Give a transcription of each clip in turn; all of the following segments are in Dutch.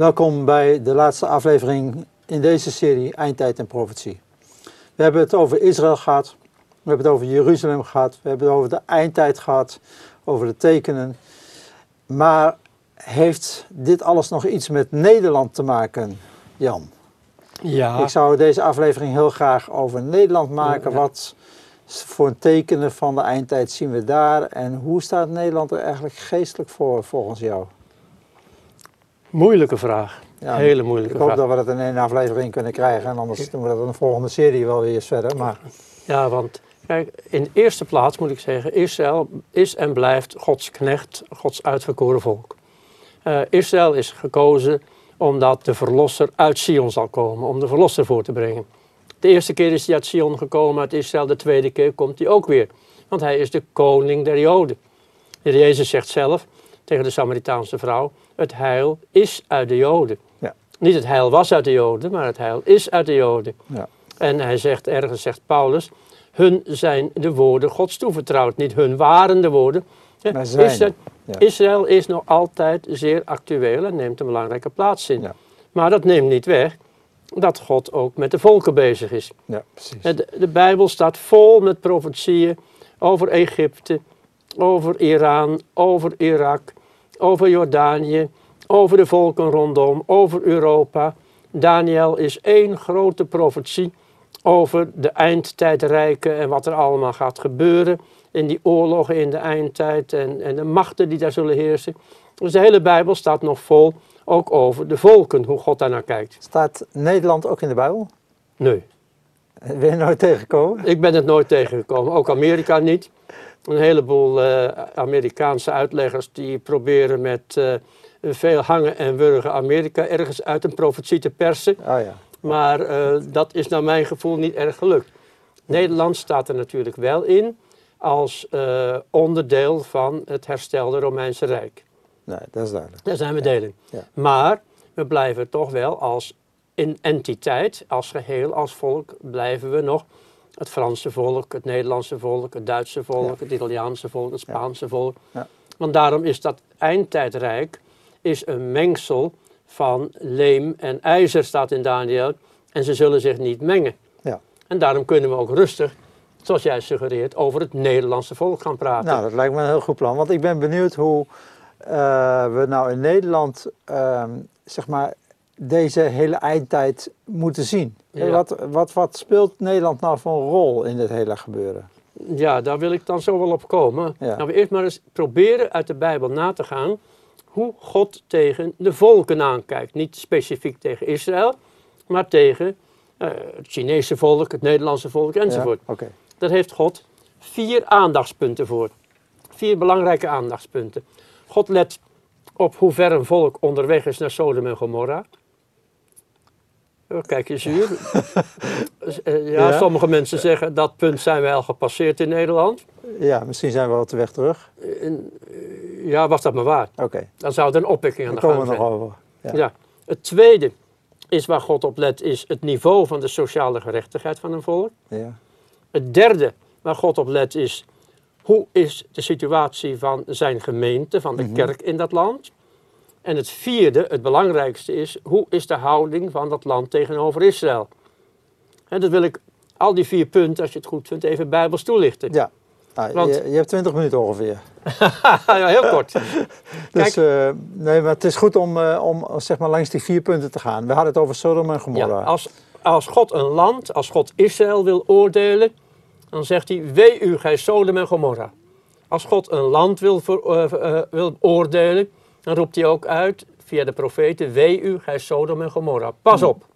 Welkom bij de laatste aflevering in deze serie Eindtijd en Profetie. We hebben het over Israël gehad, we hebben het over Jeruzalem gehad, we hebben het over de eindtijd gehad, over de tekenen. Maar heeft dit alles nog iets met Nederland te maken, Jan? Ja, Ik zou deze aflevering heel graag over Nederland maken. Ja. Wat voor tekenen van de eindtijd zien we daar? En hoe staat Nederland er eigenlijk geestelijk voor volgens jou? Moeilijke vraag. Ja, Hele moeilijke Ik hoop vraag. dat we dat in één aflevering kunnen krijgen. En anders doen we dat in de volgende serie wel weer eens verder. Maar Ja, want kijk, in de eerste plaats moet ik zeggen, Israël is en blijft Gods knecht, Gods uitverkoren volk. Eh, Israël is gekozen omdat de verlosser uit Sion zal komen, om de verlosser voor te brengen. De eerste keer is hij uit Sion gekomen, uit Israël, de tweede keer komt hij ook weer. Want hij is de koning der Joden. De Jezus zegt zelf tegen de Samaritaanse vrouw, het heil is uit de Joden. Ja. Niet het heil was uit de Joden, maar het heil is uit de Joden. ja, En hij zegt, ergens zegt Paulus, hun zijn de woorden Gods toevertrouwd. Niet hun waren de woorden. Israël, Ja. Israël is nog altijd zeer actueel en neemt een belangrijke plaats in. Ja. Maar dat neemt niet weg dat God ook met de volken bezig is. ja precies. De, de Bijbel staat vol met profetieën over Egypte, over Iran, over Irak, over Jordanië, over de volken rondom, over Europa. Daniel is één grote profetie over de eindtijdrijken en wat er allemaal gaat gebeuren in die oorlogen in de eindtijd en, en de machten die daar zullen heersen. Dus de hele Bijbel staat nog vol ook over de volken, hoe God daar naar kijkt. Staat Nederland ook in de Bijbel? Nee. Ben je nooit tegengekomen? Ik ben het nooit tegengekomen, ook Amerika niet. Een heleboel eh, Amerikaanse uitleggers die proberen met eh, veel hangen en wurgen Amerika ergens uit een profetie te persen. Oh ja. Maar eh, dat is naar mijn gevoel niet erg gelukt. Nederland staat er natuurlijk wel in als onderdeel van het herstelde Romeinse Rijk. Nee, dat is duidelijk. Daar zijn we delen. Ja. Maar we blijven toch wel als in entiteit, als geheel, als volk, blijven we nog het Franse volk, het Nederlandse volk, het Duitse volk, het Italiaanse volk, het Spaanse volk. Ja. Want daarom is dat eindtijdrijk is een mengsel van leem en ijzer, staat in Daniel. En ze zullen zich niet mengen. Ja. En daarom kunnen we ook rustig, zoals jij suggereert, over het Nederlandse volk gaan praten. Nou, dat lijkt me een heel goed plan. Want ik ben benieuwd hoe eh, we nou in Nederland, ehm, zeg maar, deze hele eindtijd moeten zien. Ja. Wat, wat, wat speelt Nederland nou voor een rol in dit hele gebeuren? Ja, daar wil ik dan zo wel op komen. Ja. Nou, we eerst maar eens proberen uit de Bijbel na te gaan hoe God tegen de volken aankijkt. Niet specifiek tegen Israël, maar tegen eh, het Chinese volk, het Nederlandse volk enzovoort. Ja? Daar heeft God vier aandachtspunten voor. Vier belangrijke aandachtspunten. God let op hoe ver een volk onderweg is naar Sodom en Gomorra. Oh, kijk je zuur. Eh, ja, Ja. sommige mensen zeggen dat punt zijn wij al gepasseerd in Nederland. Ja, misschien zijn we wel te weg terug. Eh, ja, was dat maar waar. Oké, Dan zou het een opwekking aan daar de komen gang we nog zijn. over. Ja. Ja. Het tweede is waar God op let, is het niveau van de sociale gerechtigheid van een volk. Ja. Het derde waar God op let is, hoe is de situatie van zijn gemeente, van de Mhm. kerk in dat land. En het vierde, het belangrijkste is, hoe is de houding van dat land tegenover Israël. En dat wil ik, al die vier punten, als je het goed vindt, even bijbels toelichten. ja. Ah, Want- je, je hebt 20 minuten ongeveer. ja, heel kort. Dus eh, nee, maar het is goed om, eh, om zeg maar, langs die vier punten te gaan. We hadden het over Sodom en Gomorra. Ja, als, als God een land, als God Israël wil oordelen, dan zegt hij, wee u, gij Sodom en Gomorra. Als God een land wil, eh, eh, wil oordelen, dan roept hij ook uit, via de profeten, wee u, gij Sodom en Gomorra. Pas op.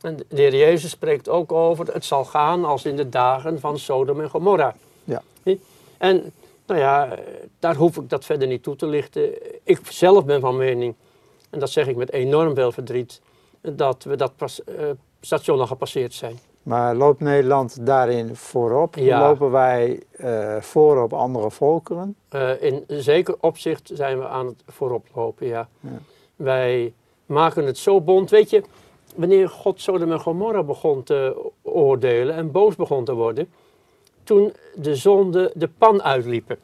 En de Heer Jezus spreekt ook over, het zal gaan als in de dagen van Sodom en Gomorra. Ja. En nou ja, daar hoef ik dat verder niet toe te lichten. Ik zelf ben van mening, en dat zeg ik met enorm veel verdriet, dat we dat pas, eh, station al gepasseerd zijn. Maar loopt Nederland daarin voorop? Ja. Lopen wij eh, voor op andere volkeren? Eh, in zeker opzicht zijn we aan het vooroplopen, ja. Ja. Wij maken het zo bond. Weet je, wanneer God Sodom en Gomorra begon te oordelen en boos begon te worden, toen de zonde de pan uitliepen.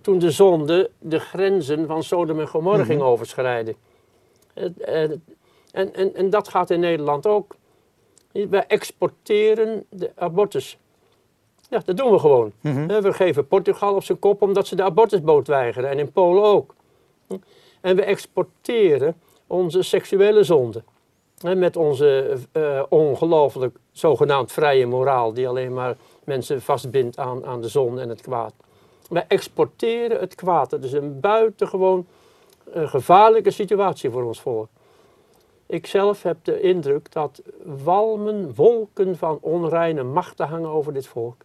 Toen de zonde de grenzen van Sodom en Gomorra Mhm. ging overschrijden. En, en, en, en, en dat gaat in Nederland ook. Wij exporteren de abortus. Ja, dat doen we gewoon. Mhm. We geven Portugal op zijn kop omdat ze de abortusboot weigeren. En in Polen ook. En we exporteren onze seksuele zonde. Hè, Met onze eh ongelooflijk zogenaamd vrije moraal, die alleen maar mensen vastbindt aan, aan de zon en het kwaad. Wij exporteren het kwaad. Dat is een buitengewoon eh, gevaarlijke situatie voor ons volk. Ik zelf heb de indruk dat walmen wolken van onreine machten hangen over dit volk.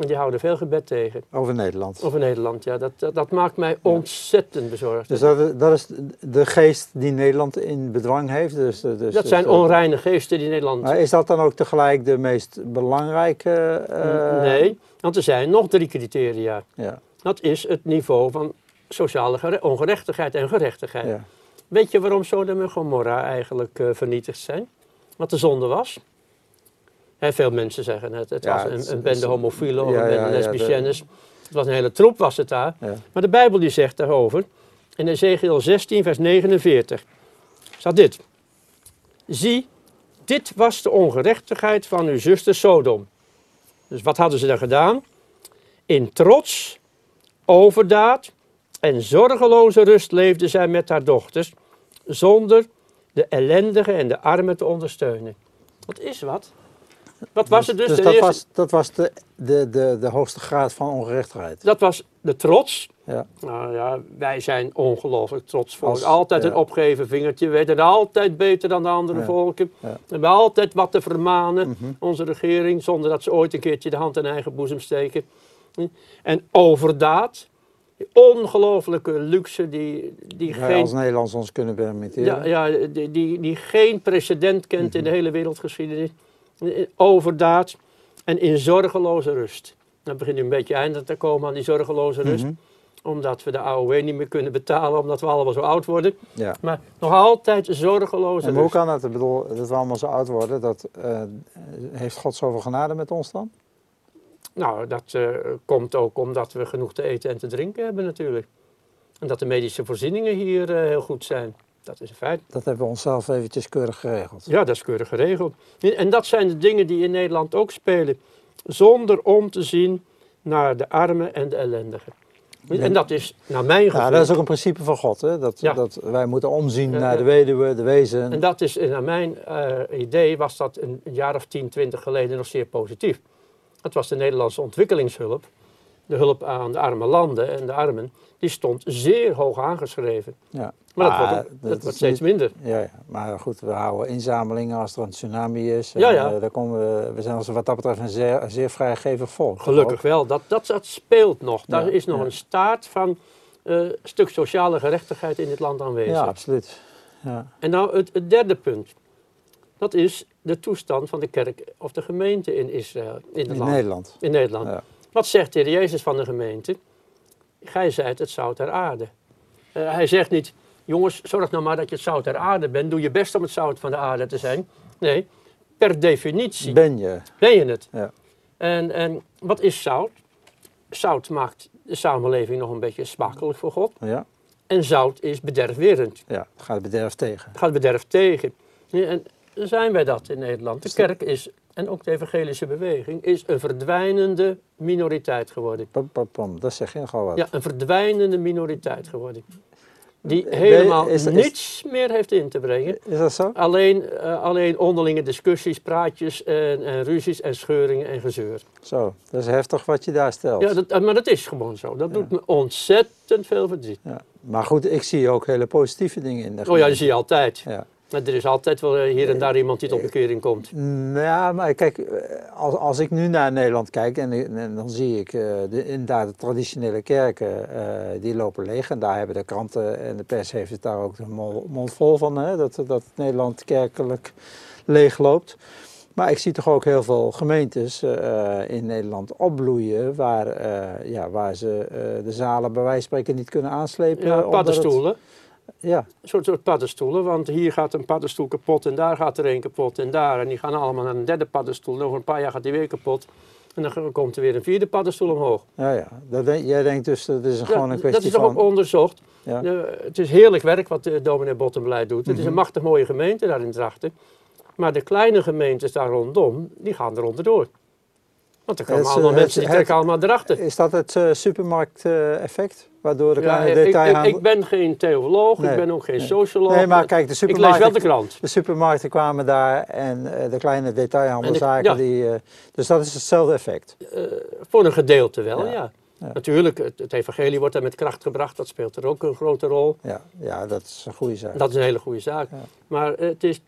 En die houden veel gebed tegen. Over Nederland. Over Nederland, ja. Dat, dat, dat maakt mij ontzettend bezorgd. Dus dat, dat is de geest die Nederland in bedwang heeft. Dus, dus, dat zijn dus- onreine geesten die Nederland... Maar is dat dan ook tegelijk de meest belangrijke? eh, nee, want er zijn nog drie criteria. Ja, Dat is het niveau van sociale gere- ongerechtigheid en gerechtigheid. ja. Weet je waarom Sodom en Gomorra eigenlijk eh, vernietigd zijn? Wat de zonde was? Hè, veel mensen zeggen het. Het Ja, was een, bende homofielen of ja, een bende ja. Het was een hele troep was het daar. Maar de Bijbel die zegt daarover, in Ezekiel 16 vers 49, staat dit. Zie, dit was de ongerechtigheid van uw zuster Sodom. Dus wat hadden ze dan gedaan? In trots, overdaad en zorgeloze rust leefde zij met haar dochters, zonder de ellendigen en de armen te ondersteunen. Wat is wat? Wat was het dus? Dus de dat eerste- was, dat was de, de, de, de hoogste graad van ongerechtigheid. dat was de trots, Ja. Nou ja, wij zijn ongelooflijk trots volk. Als- altijd ja. een opgeven vingertje. We weten altijd beter dan de andere Ja. volken. Ja. We hebben altijd wat te vermanen, Mhm. onze regering, zonder dat ze ooit een keertje de hand in eigen boezem steken. En overdaad, ongelooflijke luxe die, die Wij geen als Nederlands ons kunnen permitteren. ja, ja, die, die, die geen precedent kent in de hele wereldgeschiedenis. Overdaad en in zorgeloze rust. Dan begint nu een beetje einde te komen aan die zorgeloze rust. Mhm. Omdat we de AOW niet meer kunnen betalen, omdat we allemaal zo oud worden. Ja. Maar nog altijd zorgeloze En hoe rust. kan dat? Ik bedoel, dat we allemaal zo oud worden. Dat, eh, heeft God zoveel genade met ons dan? Nou, dat eh, komt ook omdat we genoeg te eten en te drinken hebben natuurlijk. En dat de medische voorzieningen hier eh, heel goed zijn. Dat is een feit. Dat hebben we onszelf eventjes keurig geregeld. Ja, dat is keurig geregeld. En dat zijn de dingen die in Nederland ook spelen. Zonder om te zien naar de armen en de ellendigen. En dat is naar mijn gevoel. Ja, dat is ook een principe van God. Hè? Dat, Ja. dat wij moeten omzien naar de weduwe, de wezen. En dat is, eh, naar mijn idee, was dat een, een jaar of 10, 20 geleden nog zeer positief. Dat was de Nederlandse ontwikkelingshulp. De hulp aan de arme landen en de armen. Die stond zeer hoog aangeschreven. ja. Maar dat Maar wordt, dat dat wordt is steeds niet- minder. Ja, ja, maar goed, we houden inzamelingen als er een tsunami is. En, Ja, ja. eh, daar komen we, we zijn als wat dat betreft een zeer, zeer vrijgevig volk. Gelukkig ook? wel. Dat, dat, dat speelt nog. Daar Ja, is nog een staat van een stuk sociale gerechtigheid in dit land aanwezig. Ja, absoluut. Ja. En nou het, het derde punt. Dat is de toestand van de kerk of de gemeente in Israël. In, land, Nederland. in Nederland. Ja. Wat zegt de Heer Jezus van de gemeente? Gij zijt het zout der aarde. Eh, hij zegt niet, jongens, zorg nou maar dat je het zout der aarde bent. Doe je best om het zout van de aarde te zijn. Nee, per definitie Ben je. ben je het. Ja. En, en wat is zout? Zout maakt de samenleving nog een beetje smakelijk voor God. Ja, En zout is bederfwerend. ja. het gaat het bederf tegen. Het gaat bederf tegen. En zijn wij dat in Nederland? De kerk is, en ook de evangelische beweging, is een verdwijnende minoriteit geworden. Pam, pam. Dat zeg je nogal wat. Ja, een verdwijnende minoriteit geworden. Die Ben- helemaal is- is- niets meer heeft in te brengen. Is dat zo? Alleen, eh, alleen onderlinge discussies, praatjes en, en ruzies en scheuringen en gezeur. Zo, dat is heftig wat je daar stelt. Ja, dat, eh, maar dat is gewoon zo. Dat doet me ontzettend veel verdriet. Ja. Maar goed, ik zie ook hele positieve dingen in de Oh ja, gemeente. zie je altijd. Ja. Maar er is altijd wel eh, hier en daar iemand die tot bekering komt. Nou ja, maar kijk, eh, als, als ik nu naar Nederland kijk en, en dan zie ik eh, de, inderdaad de traditionele kerken, eh, die lopen leeg. En daar hebben de kranten en de pers heeft het daar ook de mond vol van, hè, dat, dat Nederland kerkelijk leeg loopt. Maar ik zie toch ook heel veel gemeentes eh, in Nederland opbloeien waar, eh, ja, waar ze eh, de zalen bij wijze van spreken niet kunnen aanslepen. Ja, omdat het- paddenstoelen. Ja, Een soort, soort paddenstoelen, want hier gaat een paddenstoel kapot en daar gaat er een kapot en daar. En die gaan allemaal naar een derde paddenstoel. En over een paar jaar gaat die weer kapot. En dan komt er weer een vierde paddenstoel omhoog. ja, ja. Dat denk- jij denkt dus dat is een, Ja, gewoon een kwestie dat is toch van... ook onderzocht. Ja. De- het is heerlijk werk wat de dominee Bottenblij doet. Het is Mhm. een machtig mooie gemeente daar in Drachten. Maar de kleine gemeentes daar rondom, die gaan er onderdoor. Want er komen allemaal eh, mensen die trekken allemaal drachten. Is dat het eh, supermarkt-effect? waardoor de Ja, kleine ik, ik, detailhandel... ik ben geen theoloog, Nee, ik ben ook geen socioloog. Nee, maar kijk, de ik lees wel supermarkten, de krant. de supermarkten kwamen daar en eh, de kleine detailhandelzaken, En de- die, eh, dus dat is hetzelfde effect. Eh, voor een gedeelte wel, Ja. ja. Ja. Natuurlijk, het, het evangelie wordt daar met kracht gebracht, dat speelt er ook een grote rol. Ja, ja dat is een goede zaak. Dat is een hele goede zaak. Ja. Maar eh, het is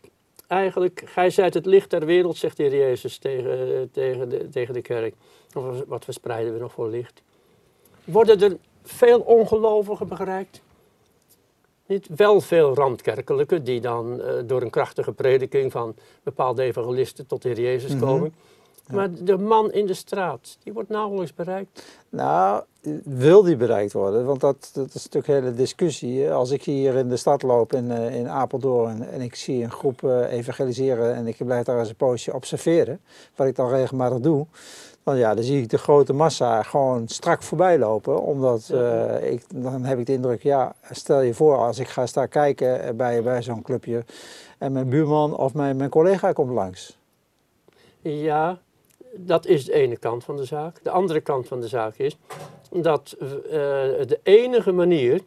eigenlijk, gij zijt het licht der wereld, zegt de Heer Jezus tegen, eh, tegen, de, tegen de kerk. Of wat verspreiden we nog voor licht? Worden er veel ongelovigen bereikt? Niet wel veel randkerkelijke die dan eh, door een krachtige prediking van bepaalde evangelisten tot de Heer Jezus Mhm. Maar de man in de straat, die wordt nauwelijks bereikt. Nou, wil die bereikt worden? Want dat, dat is natuurlijk een hele discussie. Als ik hier in de stad loop in, eh, in Apeldoorn en ik zie een groep eh, evangeliseren en ik blijf daar eens een poosje observeren, wat ik dan regelmatig doe, dan, ja, dan zie ik de grote massa gewoon strak voorbij lopen. Omdat eh, ik, dan heb ik de indruk, ja, stel je voor als ik ga staan kijken bij, bij zo'n clubje en mijn buurman of mijn, mijn collega komt langs. Ja, dat is de ene kant van de zaak. De andere kant van de zaak is dat eh, de enige manier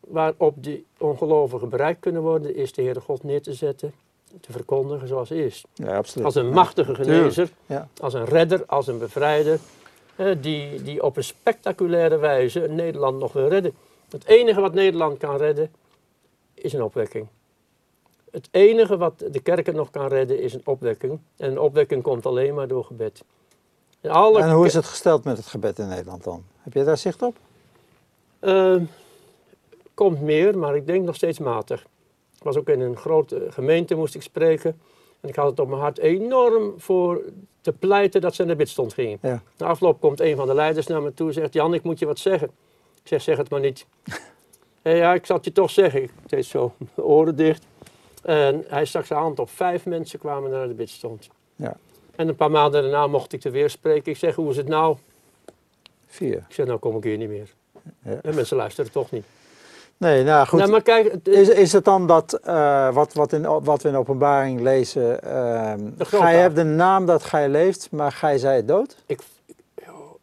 waarop die ongelovigen bereikt kunnen worden, is de Heere God neer te zetten, te verkondigen zoals hij is. Ja, absoluut. Als een machtige genezer, Ja. als een redder, als een bevrijder, die, die op een spectaculaire wijze Nederland nog wil redden. Het enige wat Nederland kan redden, is een opwekking. Het enige wat de kerken nog kan redden, is een opwekking. En een opwekking komt alleen maar door gebed. En, alle En hoe is het gesteld met het gebed in Nederland dan? Heb je daar zicht op? Eh, komt meer, maar ik denk nog steeds matig. Ik was ook in een grote gemeente, moest ik spreken. En ik had het op mijn hart enorm voor te pleiten dat ze naar de bidstond gingen. Ja. Na afloop komt een van de leiders naar me toe en zegt... Jan, ik moet je wat zeggen. Ik zeg, zeg het maar niet. "Eh, ja, ik zal het je toch zeggen. Ik deed zo oren dicht. En hij stak zijn hand op. Vijf mensen kwamen naar de bidstond. Ja. En een paar maanden daarna mocht ik er weer spreken. Ik zeg, hoe is het nou? Vier. Ik zeg, nou kom ik hier niet meer. Ja. En mensen luisteren toch niet. Nee, nou goed. Nou, maar kijk, het- Is, is het dan dat eh, wat, wat, in, wat we in openbaring lezen, grote gij hebt de naam dat gij leeft, maar gij zijt dood? ik,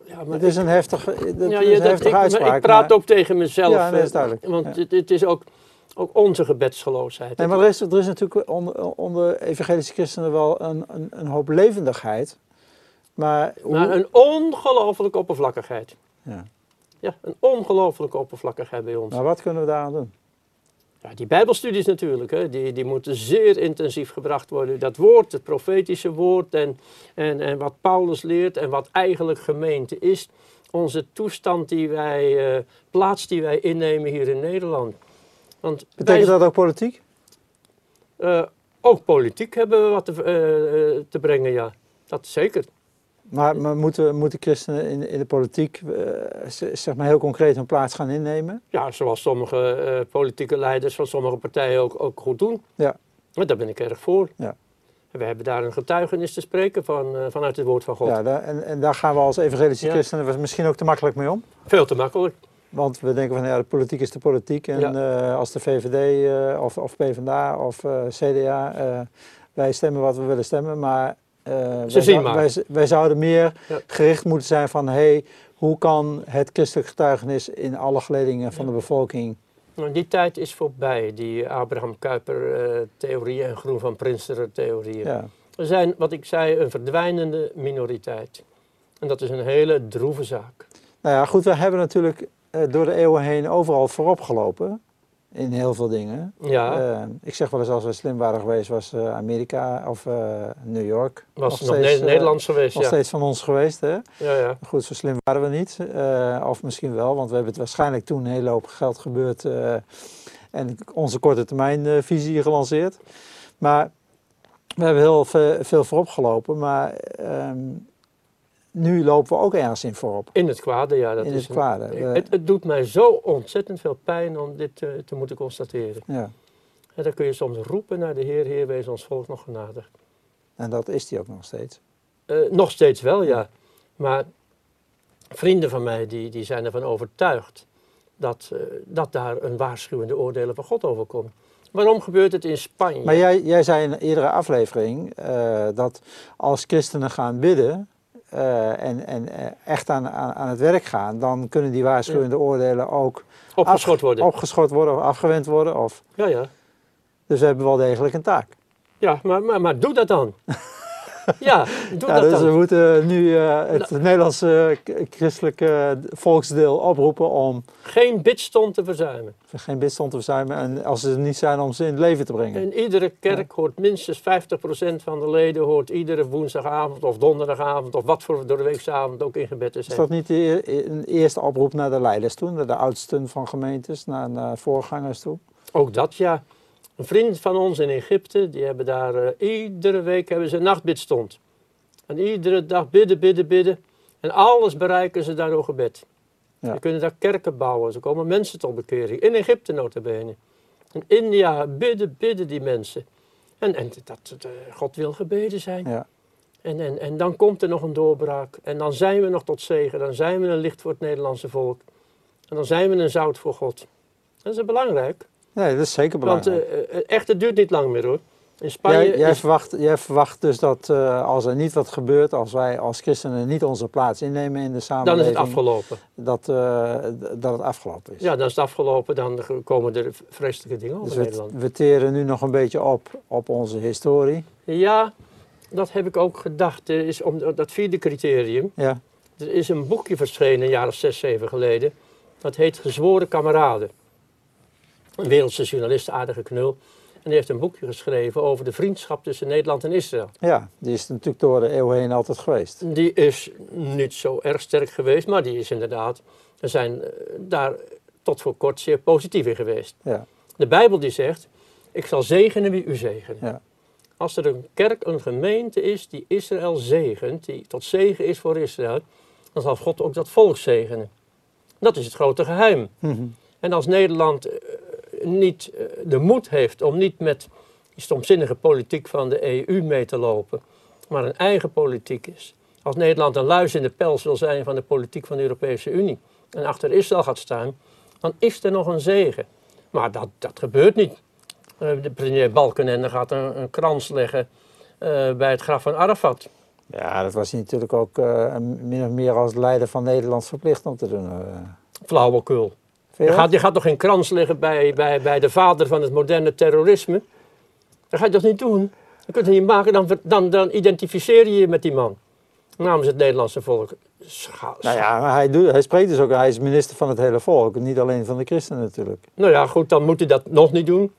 ja, maar Dat is een heftige, dat ja, is een dat- heftige ik, maar uitspraak. ik praat maar- ook tegen mezelf. Ja, dat is eh, duidelijk. Want het, het is ook, ook onze gebedsgeloosheid. Nee, maar er is, er is natuurlijk onder, onder evangelische christenen wel een, een, een hoop levendigheid. Maar, hoe- Maar een ongelooflijke oppervlakkigheid. ja. Ja, een ongelooflijke oppervlakkigheid bij ons. maar wat kunnen we daaraan doen? Ja, die bijbelstudies natuurlijk, hè, die, die moeten zeer intensief gebracht worden. Dat woord, het profetische woord en, en, en wat Paulus leert en wat eigenlijk gemeente is. Onze toestand die wij, eh, plaats die wij innemen hier in Nederland. Want Betekent wij- dat ook politiek? eh, ook politiek hebben we wat te, eh, eh, te brengen, ja. Dat zeker. Maar, maar moeten, moeten christenen in, in de politiek zeg maar heel concreet een plaats gaan innemen? Ja, zoals sommige politieke leiders van sommige partijen ook, ook goed doen. Ja. Maar daar ben ik erg voor. Ja. We hebben daar een getuigenis te spreken van, vanuit het woord van God. Ja, daar- en, en daar gaan we als evangelische Ja. christenen misschien ook te makkelijk mee om. Veel te makkelijk. Want we denken van ja, de politiek is de politiek. En eh, als de VVD eh, of, of PvdA of eh, CDA, wij stemmen wat we willen stemmen. Maar, wij, zien zou- maar. Wij, wij zouden meer Ja. gericht moeten zijn van hey, hoe kan het christelijk getuigenis in alle geledingen van Ja. de bevolking. Maar die tijd is voorbij, die Abraham Kuyper-theorieën en Groen van Prinsterer-theorieën. Ja. We zijn, wat ik zei, een verdwijnende minoriteit. En dat is een hele droeve zaak. Nou ja, goed, we hebben natuurlijk door de eeuwen heen overal voorop gelopen. In heel veel dingen. Ja, Eh, ik zeg wel eens, als we slim waren geweest, was eh, Amerika of eh, New York. was nog nog steeds, Ne- eh, Nederlands geweest, Nog ja. steeds van ons geweest, hè? ja, ja. Goed, zo slim waren we niet. Eh, of misschien wel, want we hebben het waarschijnlijk toen een hele hoop geld gebeurd. eh, en onze korte termijn eh, visie gelanceerd. Maar we hebben heel veel, veel voorop gelopen. Maar ehm, nu lopen we ook ergens in voorop. In het kwade, ja. Dat in is het een- kwade. Het, het doet mij zo ontzettend veel pijn om dit eh, te moeten constateren. ja. En dan kun je soms roepen naar de Heer, Heer, wees ons volk nog genadig. En dat is die ook nog steeds. Eh, nog steeds wel, ja. Maar vrienden van mij, die, die zijn ervan overtuigd dat, eh, dat daar een waarschuwende oordelen van God over komt. Waarom gebeurt het in Spanje? Maar jij, jij zei in iedere aflevering eh, dat als christenen gaan bidden eh, en, en eh, echt aan, aan, aan het werk gaan, dan kunnen die waarschuwende oordelen ook Opgeschot af- worden. worden of afgewend worden. Of, Ja, ja. dus we hebben wel degelijk een taak. Ja, maar, maar, maar doe dat dan. ja, doe Ja, dat dus dan. we moeten nu eh, het Nederlandse k- christelijke volksdeel oproepen om Geen bidstond te verzuimen. geen bidstond te verzuimen en als ze er niet zijn om ze in het leven te brengen. In iedere kerk hoort minstens 50% van de leden hoort iedere woensdagavond of donderdagavond of wat voor doordeweeksavond ook in gebed te Is zijn. dat niet de e- een eerste oproep naar de leiders toe, naar de oudsten van gemeentes, naar, naar voorgangers toe? Ook dat ja. Een vriend van ons in Egypte, die hebben daar eh, iedere week hebben ze een nachtbidstond. En iedere dag bidden, bidden, bidden. En alles bereiken ze daardoor gebed. Ja. Ze kunnen daar kerken bouwen, ze komen mensen tot bekering. In Egypte notabene. In India bidden, bidden die mensen. En, en dat, dat, eh, God wil gebeden zijn. Ja. En, en, en dan komt er nog een doorbraak. En dan zijn we nog tot zegen. Dan zijn we een licht voor het Nederlandse volk. En dan zijn we een zout voor God. Dat is belangrijk. Nee, dat is zeker Want belangrijk. eh, eh, echt, het duurt niet lang meer hoor. In Spanje jij, jij, is- verwacht, jij verwacht dus dat eh, als er niet wat gebeurt, als wij als christenen niet onze plaats innemen in de dan samenleving, is het afgelopen. Dat, eh, dat het afgelopen is. Ja, dan is het afgelopen. Dan komen er vreselijke dingen over dus we, Nederland. we teren nu nog een beetje op op onze historie. Ja, dat heb ik ook gedacht. Er is om dat vierde criterium. Ja, Er is een boekje verschenen een jaar of zes, zeven geleden. Dat heet Gezworen Kameraden. Een wereldse journalist, aardige knul. En die heeft een boekje geschreven over de vriendschap tussen Nederland en Israël. ja, die is natuurlijk door de eeuw heen altijd geweest. Die is niet zo erg sterk geweest, maar die is inderdaad, we zijn eh, daar tot voor kort zeer positief in geweest. Ja, De Bijbel die zegt, ik zal zegenen wie u zegenen. ja, Als er een kerk, een gemeente is die Israël zegent, die tot zegen is voor Israël, dan zal God ook dat volk zegenen. Dat is het grote geheim. Mhm. En als Nederland eh, niet eh, de moed heeft om niet met die stomzinnige politiek van de EU mee te lopen, maar een eigen politiek is. Als Nederland een luis in de pels wil zijn van de politiek van de Europese Unie en achter Israël gaat staan, dan is er nog een zegen. Maar dat, dat gebeurt niet. Eh, de premier Balkenende gaat een, een krans leggen eh, bij het graf van Arafat. ja, dat was hij natuurlijk ook min of meer als leider van Nederland verplicht om te doen. eh. Flauwekul. Je gaat, je gaat toch geen krans leggen bij, bij, bij de vader van het moderne terrorisme? Dat ga je toch niet doen? Dat kun je niet maken, dan, dan, dan identificeer je je met die man. Namens het Nederlandse volk. Scha- Nou ja, hij, doet, hij spreekt dus ook, hij is minister van het hele volk, niet alleen van de christenen natuurlijk. Nou ja, goed, dan moet hij dat nog niet doen.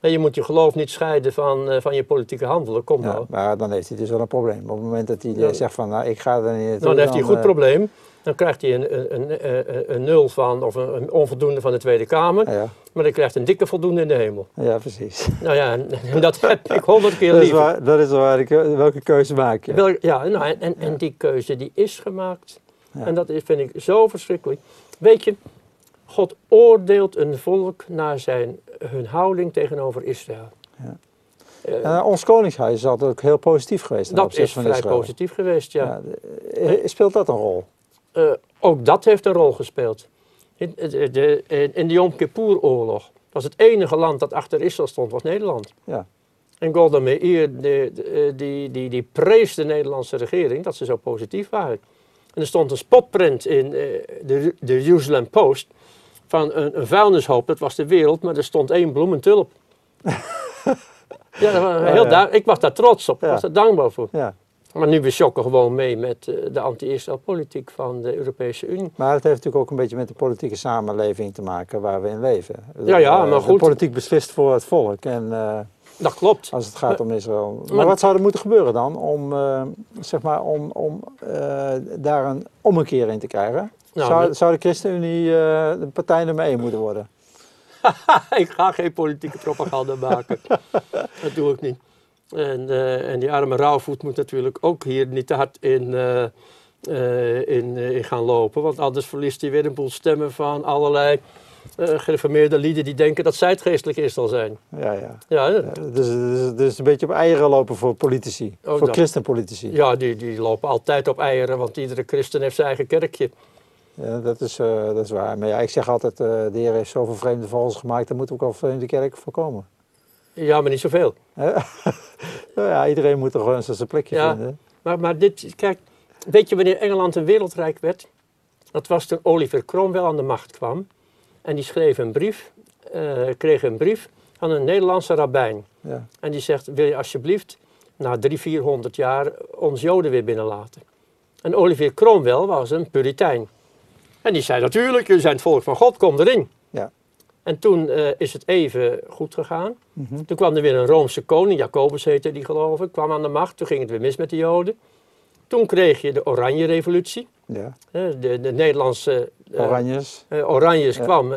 En je moet je geloof niet scheiden van, eh, van je politieke handelen. Kom Ja, nou. maar dan heeft hij dus wel een probleem. Op het moment dat hij Ja. zegt van, nou, ik ga er niet naartoe, dan heeft hij een goed eh, probleem. Dan krijgt hij een, een, een, een, nul van, of een, onvoldoende van de Tweede Kamer. Ja, Maar hij krijgt een dikke voldoende in de hemel. ja, precies. Nou ja, dat heb ik honderd keer Dat is, liever. waar, dat is waar ik, welke keuze maak je. Wel, ja, nou, en, en, en die keuze die is gemaakt. Ja. En dat is, vind ik zo verschrikkelijk. Weet je, God oordeelt een volk naar zijn, hun houding tegenover Israël. Ja. Eh, Eh, ons koningshuis is altijd ook heel positief geweest. dat is vrij Israël. positief geweest, ja. Eh, speelt dat een rol? Eh, ook dat heeft een rol gespeeld. In, de, de- in de Yom Kippur-oorlog was het enige land dat achter Israël stond, was Nederland. Ja. En Golda Meir, eh, die, die, die prees de Nederlandse regering dat ze zo positief waren. En er stond een spotprint in eh, de, de Jerusalem Post van een, een vuilnishoop, dat was de wereld, maar er stond één bloem, een tulp. ja, dat was heel ja. ik was daar trots op, ik was daar dankbaar voor. Ja. Maar nu we shocken gewoon mee met eh, de anti-Israël politiek van de Europese Unie. Maar het heeft natuurlijk ook een beetje met de politieke samenleving te maken waar we in leven. Ja, ja, Eh, maar De goed. politiek beslist voor het volk. En eh, Dat klopt. als het gaat om Israël. Maar, maar- wat zou er moeten gebeuren dan om, eh, zeg maar, om, om daar een ommekeer in te krijgen? Nou, zou, dat- zou de ChristenUnie de partij nummer één moeten worden? ik ga geen politieke propaganda maken. dat doe ik niet. En, eh, en die arme rouwvoet moet natuurlijk ook hier niet te hard in, eh, eh, in, in gaan lopen. Want anders verliest hij weer een boel stemmen van allerlei eh gereformeerde lieden die denken dat zij het geestelijk Israël zijn. Ja, ja. Ja, Ja, Dus, dus, dus een beetje op eieren lopen voor politici. Ook voor dat. christenpolitici. ja die, die lopen altijd op eieren, want iedere christen heeft zijn eigen kerkje. Ja, dat, is, dat is waar. Maar ja, ik zeg altijd, eh, de Heer heeft zoveel vreemde vogels gemaakt, daar moet ook al vreemde kerk voorkomen. Ja, maar niet zoveel. nou ja, iedereen moet er gewoon zijn plekje Ja. vinden. Maar, maar dit, kijk, weet je wanneer Engeland een wereldrijk werd? Dat was toen Oliver Cromwell aan de macht kwam. En die schreef een brief, eh, kreeg een brief van een Nederlandse rabbijn. Ja. En die zegt, wil je alsjeblieft na drie, vierhonderd jaar ons Joden weer binnenlaten? En Oliver Cromwell was een puritein. En die zei, natuurlijk, jullie zijn het volk van God, kom erin. En toen eh, is het even goed gegaan. Mhm. Toen kwam er weer een Roomse koning, Jacobus heette die geloof ik, kwam aan de macht. Toen ging het weer mis met de Joden. Toen kreeg je de Oranje Revolutie. ja. De, de Nederlandse eh, Oranjes. eh, Oranjes Ja. kwam,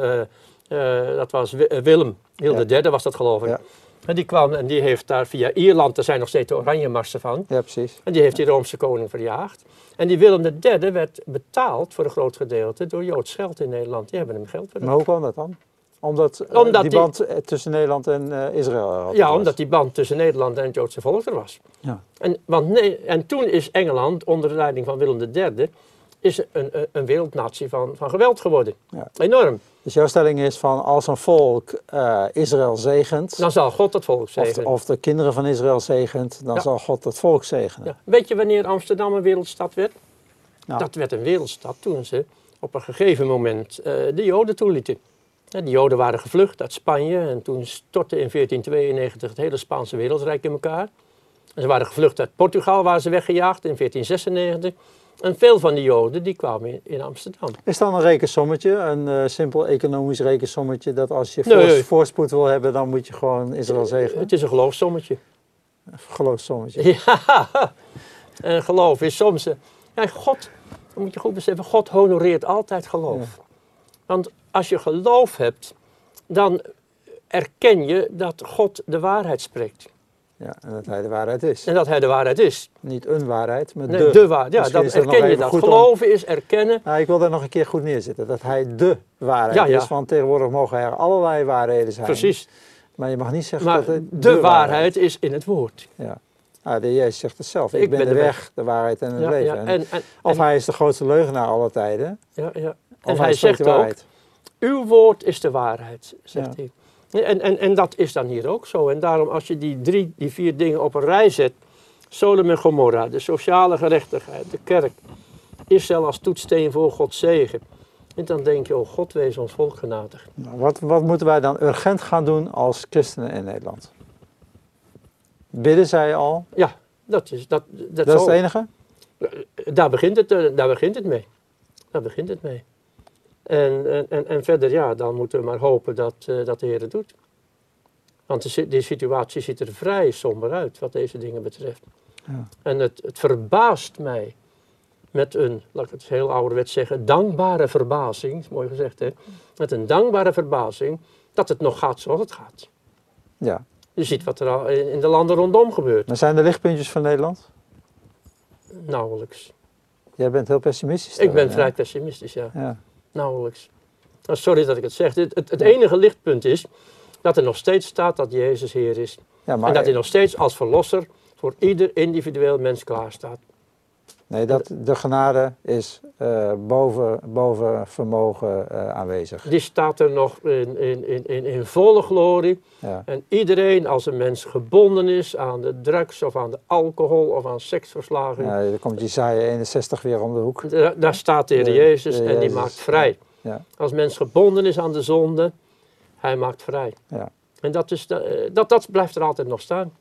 dat was Wi- Willem, Willem Ja. III was dat geloof ik. Ja. En die kwam en die heeft daar via Ierland, er zijn nog steeds de Oranje Marsen van. Ja, precies. En die heeft die Roomse koning verjaagd. En die Willem III werd betaald voor een groot gedeelte door Joods geld in Nederland. Die hebben hem geld Maar verdiend. hoe kwam dat dan? Omdat, eh, Omdat die die- band eh, tussen Nederland en eh, Israël er altijd Ja, was. omdat die band tussen Nederland en het Joodse volk er was. Ja. En, want nee, en toen is Engeland, onder de leiding van Willem III, is een, een, wereldnatie van, van geweld geworden. Ja. Enorm. Dus jouw stelling is van als een volk Israël zegent, Dan zal God het volk zegenen. of de kinderen van Israël zegent, dan Ja. zal God het volk zegenen. Ja. Weet je wanneer Amsterdam een wereldstad werd? Nou. Dat werd een wereldstad toen ze op een gegeven moment de Joden toelieten. Die Joden waren gevlucht uit Spanje en toen stortte in 1492 het hele Spaanse wereldrijk in elkaar. En ze waren gevlucht uit Portugal, waar ze weggejaagd in 1496. En veel van die Joden die kwamen in, Amsterdam. Is dan een rekensommetje, een eh, simpel economisch rekensommetje, dat als je Nee. voors- voorspoed wil hebben, dan moet je gewoon Israël zegenen? Het is een geloofssommetje. Geloofssommetje. Ja, en geloof is soms. eh, Ja, God, dan moet je goed beseffen, God honoreert altijd geloof. Want als je geloof hebt, dan erken je dat God de waarheid spreekt. Ja, en dat hij de waarheid is. En dat hij de waarheid is. Niet een waarheid, maar Nee, de. waarheid. Ja, Misschien dat erken je dat. om- Geloven is erkennen. Nou, ik wil daar nog een keer goed neerzetten. Dat hij de waarheid Ja, ja. is. Want tegenwoordig mogen er allerlei waarheden zijn. Precies. Maar je mag niet zeggen Maar dat de, waarheid is in het woord. Ja. Nou, de Jezus zegt het zelf. Ik, Ik ben, de weg, de waarheid en het Ja, leven. ja, En en, of en- hij is de grootste leugenaar aller tijden. ja, ja. Of hij spreekt zegt de ook, waarheid. Uw woord is de waarheid, zegt Ja. hij. En, en, en dat is dan hier ook zo. En daarom als je die drie, die vier dingen op een rij zet, Sodom en Gomorra, de sociale gerechtigheid, de kerk, Israël als toetsteen voor Gods zegen. En dan denk je, oh God wees ons volk genadig. Nou, wat, wat moeten wij dan urgent gaan doen als christenen in Nederland? Bidden zij al? Ja, dat is, dat, dat Dat is het enige? daar, begint het, eh, daar begint het mee. Daar begint het mee. En, en, en, verder, ja, dan moeten we maar hopen dat, eh, dat de Heer het doet. Want de, die situatie ziet er vrij somber uit wat deze dingen betreft. Ja. En het, het verbaast mij met een, laat ik het heel ouderwets zeggen, dankbare verbazing, is mooi gezegd hè, met een dankbare verbazing dat het nog gaat zoals het gaat. Ja. Je ziet wat er al in de landen rondom gebeurt. Maar zijn er lichtpuntjes van Nederland? Nauwelijks. Jij bent heel pessimistisch. Ik ben vrij pessimistisch, ja. Ja. Nauwelijks. Nou, sorry dat ik het zeg. Het, het, het enige lichtpunt is dat er nog steeds staat dat Jezus Heer is. Ja, en dat hij nog steeds als verlosser voor ieder individueel mens klaar staat. Nee, dat, de genade is eh, boven, boven vermogen eh, aanwezig. Die staat er nog in, in, in, in, in volle glorie. Ja. En iedereen als een mens gebonden is aan de drugs of aan de alcohol of aan seksverslaging. Ja, dan komt Jesaja 61 weer om de hoek. Da- Daar staat de Heer Jezus de en die Jezus, maakt vrij. Ja. Als mens gebonden is aan de zonde, hij maakt vrij. Ja. En dat, is, de- eh, dat, dat blijft er altijd nog staan.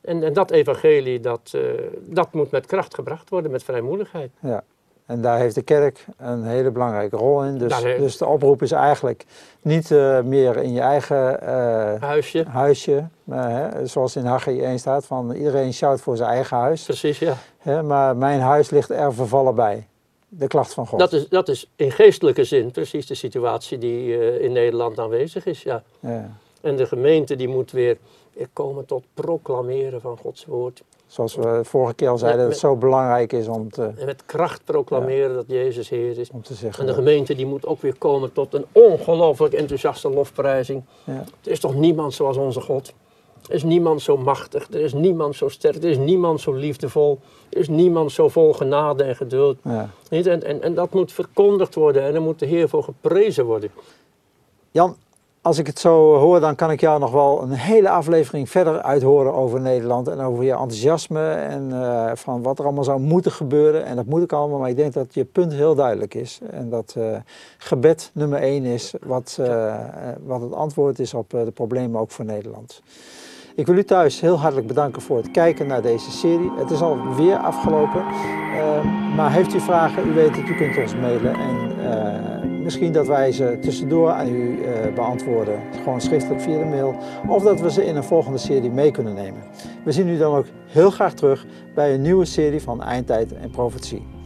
En, en dat evangelie, dat, eh, dat moet met kracht gebracht worden, met vrijmoedigheid. Ja. En daar heeft de kerk een hele belangrijke rol in. Dus, heeft- dus de oproep is eigenlijk niet eh, meer in je eigen eh, Huisje, huisje, maar, hè, zoals in Haggai 1 staat, van iedereen shout voor zijn eigen huis. precies, ja. Hè, maar mijn huis ligt er vervallen bij. De klacht van God. Dat is, dat is in geestelijke zin precies de situatie die in Nederland aanwezig is, ja. Ja. En de gemeente die moet weer, komen tot proclameren van Gods woord. Zoals we vorige keer al zeiden, dat het zo belangrijk is om te, En met kracht proclameren dat Jezus Heer is. om te zeggen. En de dat- gemeente die moet ook weer komen tot een ongelooflijk enthousiaste lofprijzing. ja. Er is toch niemand zoals onze God. Er is niemand zo machtig, er is niemand zo sterk, er is niemand zo liefdevol, er is niemand zo vol genade en geduld. Ja. Niet? En, en, en dat moet verkondigd worden en daar moet de Heer voor geprezen worden. Jan, als ik het zo hoor, dan kan ik jou nog wel een hele aflevering verder uithoren over Nederland en over je enthousiasme en uh, van wat er allemaal zou moeten gebeuren. En dat moet ik allemaal, maar ik denk dat je punt heel duidelijk is. En dat uh, gebed nummer één is wat, uh, wat het antwoord is op de problemen ook voor Nederland. Ik wil u thuis heel hartelijk bedanken voor het kijken naar deze serie. Het is alweer afgelopen, maar heeft u vragen, u weet het, u kunt ons mailen en Misschien dat wij ze tussendoor aan u uh, beantwoorden, gewoon schriftelijk via de mail, of dat we ze in een volgende serie mee kunnen nemen. We zien u dan ook heel graag terug bij een nieuwe serie van Eindtijd en Profetie.